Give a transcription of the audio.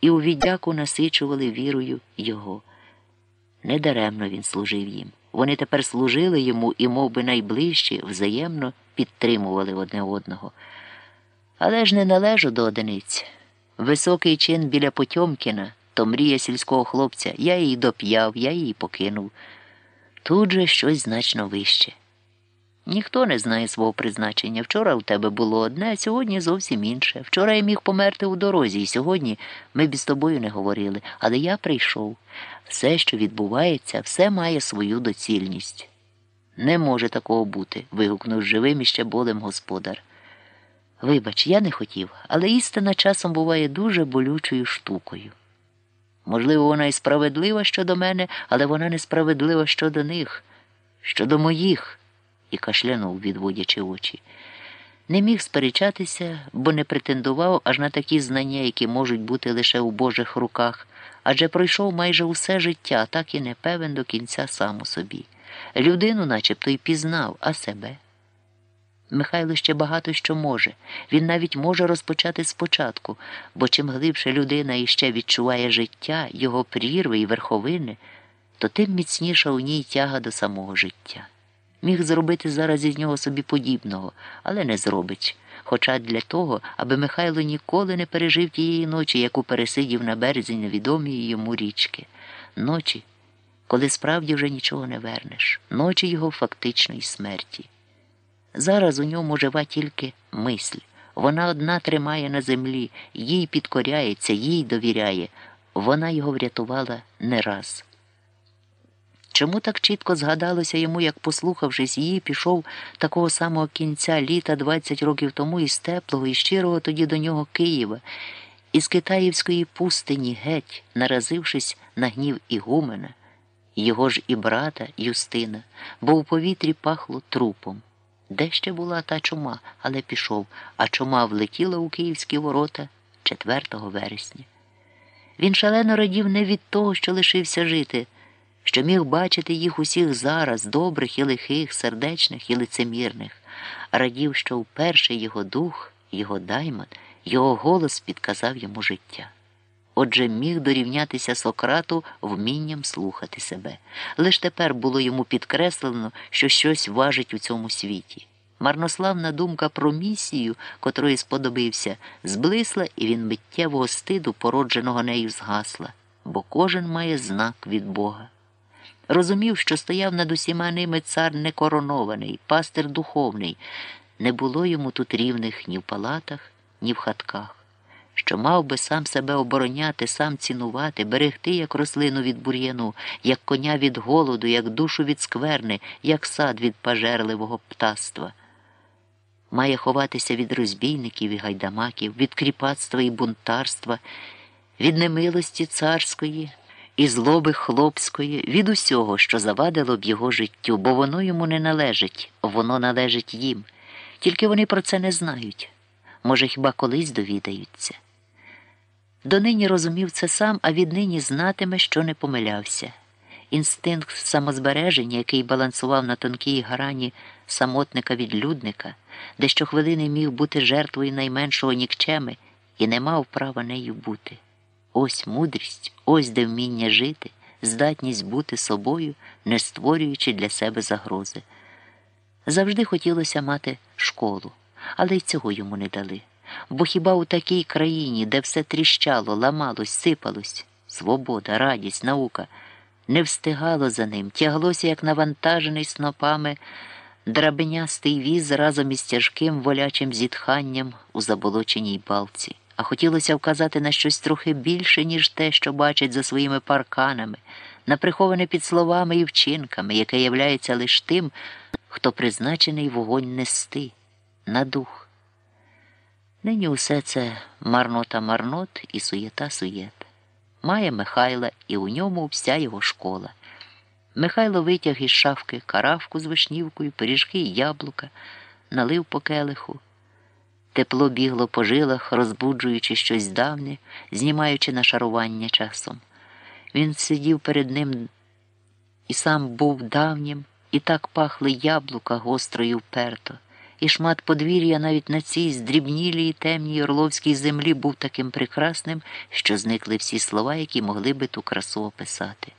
і у віддяку насичували вірою його. Недаремно він служив їм. Вони тепер служили йому і мов би, найближчі, взаємно підтримували одне одного. Але ж не належу до одиниць. Високий чин біля Потьомкіна, то мрія сільського хлопця, я її доп'яв, я її покинув. Тут же щось значно вище. Ніхто не знає свого призначення. Вчора у тебе було одне, а сьогодні зовсім інше. Вчора я міг померти у дорозі, і сьогодні ми б з тобою не говорили. Але я прийшов. Все, що відбувається, все має свою доцільність. Не може такого бути. вигукнув живим і ще болем господар. Вибач, я не хотів, але істина часом буває дуже болючою штукою. Можливо, вона і справедлива щодо мене, але вона несправедлива щодо них, щодо моїх і кашлянув, відводячи очі. Не міг сперечатися, бо не претендував аж на такі знання, які можуть бути лише у Божих руках, адже пройшов майже усе життя, так і не певен до кінця сам у собі. Людину начебто й пізнав, а себе. Михайло ще багато що може. Він навіть може розпочати спочатку, бо чим глибше людина іще відчуває життя, його прірви і верховини, то тим міцніша у ній тяга до самого життя. Міг зробити зараз із нього собі подібного, але не зробить. Хоча для того, аби Михайло ніколи не пережив тієї ночі, яку пересидів на березі невідомої йому річки. Ночі, коли справді вже нічого не вернеш, ночі його фактичної смерті. Зараз у ньому жива тільки мисль. Вона одна тримає на землі, їй підкоряється, їй довіряє. Вона його врятувала не раз. Чому так чітко згадалося йому, як, послухавшись її, пішов такого самого кінця літа 20 років тому із теплого і щирого тоді до нього Києва, із Китаївської пустині геть, наразившись на гнів Ігумена, його ж і брата Юстина, бо в повітрі пахло трупом. Де ще була та чума, але пішов, а чума влетіла у київські ворота 4 вересня. Він шалено радів не від того, що лишився жити що міг бачити їх усіх зараз, добрих і лихих, сердечних і лицемірних, радів, що вперше його дух, його даймон, його голос підказав йому життя. Отже, міг дорівнятися Сократу вмінням слухати себе. Лиш тепер було йому підкреслено, що щось важить у цьому світі. Марнославна думка про місію, котрої сподобився, зблисла, і він миттєвого стиду, породженого нею, згасла, бо кожен має знак від Бога. Розумів, що стояв над усіма ними цар некоронований, пастир духовний. Не було йому тут рівних ні в палатах, ні в хатках, що мав би сам себе обороняти, сам цінувати, берегти як рослину від бур'яну, як коня від голоду, як душу від скверни, як сад від пажерливого птаства. Має ховатися від розбійників і гайдамаків, від кріпацтва і бунтарства, від немилості царської і злоби хлопської, від усього, що завадило б його життю, бо воно йому не належить, воно належить їм. Тільки вони про це не знають. Може, хіба колись довідаються. Донині розумів це сам, а віднині знатиме, що не помилявся. Інстинкт самозбереження, який балансував на тонкій грані самотника відлюдника, де щохвилини міг бути жертвою найменшого нікчеми і не мав права нею бути. Ось мудрість, ось де вміння жити, здатність бути собою, не створюючи для себе загрози. Завжди хотілося мати школу, але й цього йому не дали. Бо хіба у такій країні, де все тріщало, ламалось, сипалось, свобода, радість, наука, не встигало за ним, тяглося, як навантажений снопами, драбенястий віз разом із тяжким волячим зітханням у заболоченій балці а хотілося вказати на щось трохи більше, ніж те, що бачать за своїми парканами, на приховане під словами і вчинками, яке являється лише тим, хто призначений вогонь нести, на дух. Нині усе це марнота марнот і суєта суєт. Має Михайла і у ньому вся його школа. Михайло витяг із шафки каравку з вишнівкою, пиріжки і яблука, налив по келиху. Тепло бігло по жилах, розбуджуючи щось давнє, знімаючи нашарування часом. Він сидів перед ним і сам був давнім, і так пахли яблука гостро і вперто, і шмат подвір'я навіть на цій здрібнілій темній орловській землі був таким прекрасним, що зникли всі слова, які могли би ту красу описати.